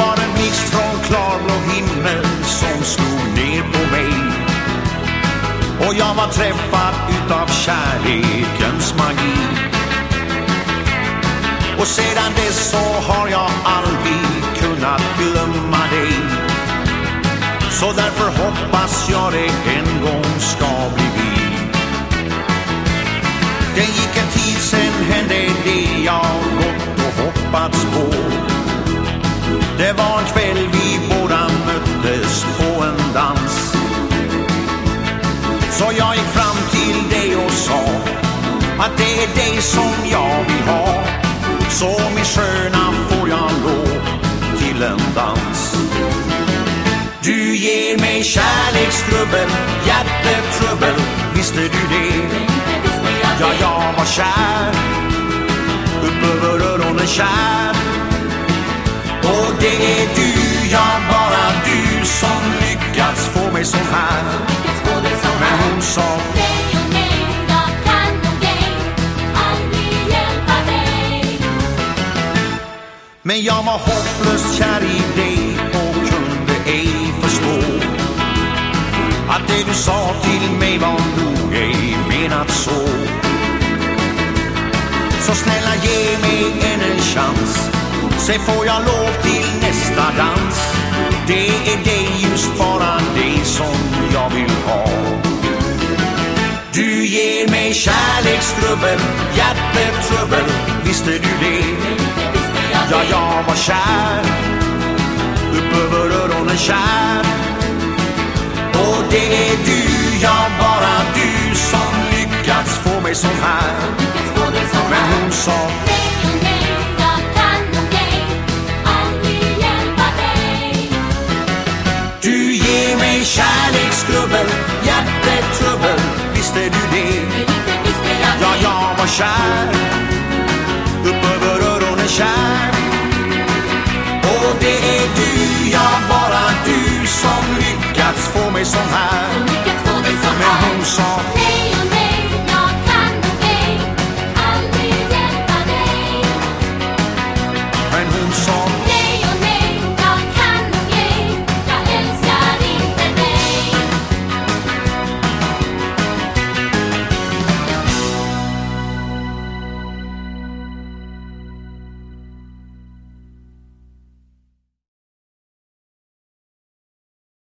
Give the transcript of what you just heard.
var en blixt från klarblå himmel som slog ner på mig. Och jag var träffad utav kärlekens magi. Och sedan dess så har jag aldrig kunnat glömma dig. Så därför hoppas jag det en gång ska bli vi. Det gick en tid sen hände det jag gått och hoppats på. Det var en kväll vi båda möttes på en dans. Så jag gick fram till dig och sa att det är dig som jag vill ha. Så min sköna får jag lov till en dans. Du ger mig kärlekstrubbel, hjärtetrubbel, visste du det? Ja, jag var kär, Men jag var hopplöst kär i dig och kunde ej förstå att det du sa till mig var nog ej menat så. Så snälla ge mig än en chans, se får jag lov till nästa dans. Det är dig, just bara dig som jag vill ha. Du ger mig kärlekstrubbel, hjärtetrubbel, visste du det? Ja, jag var kär, upp över öronen kär. Och det är du, ja bara du som lyckats få mig så här. Men hon sa Du ger mig kärlekstrubbel, hjärtetrubbel, visste du det? Ja, jag var kär, upp över öronen kär.